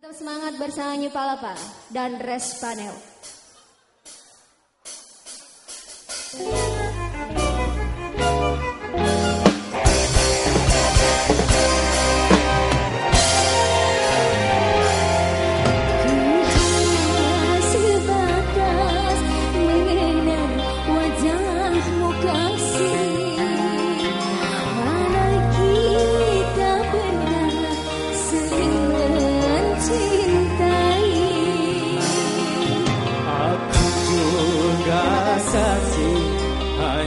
Tetap semangat bersama Palapa dan Res Panel. Yeah.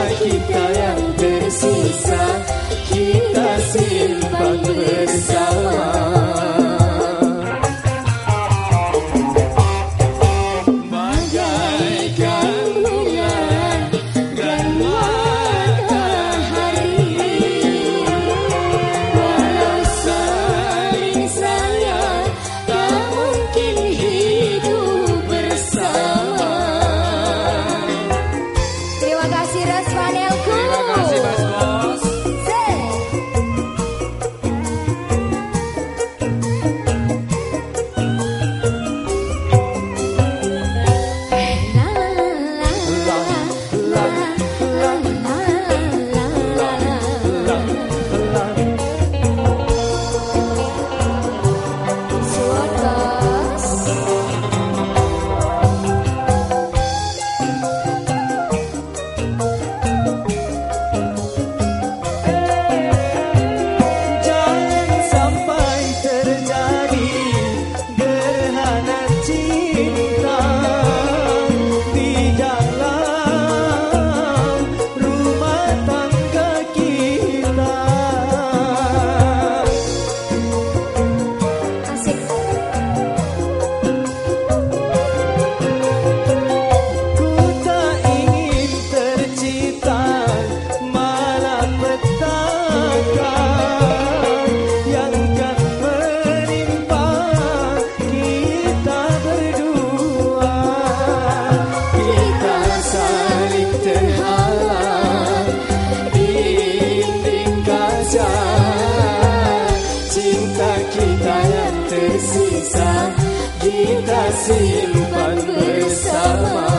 爱情漂亮。tersisa Kita silupan bersama.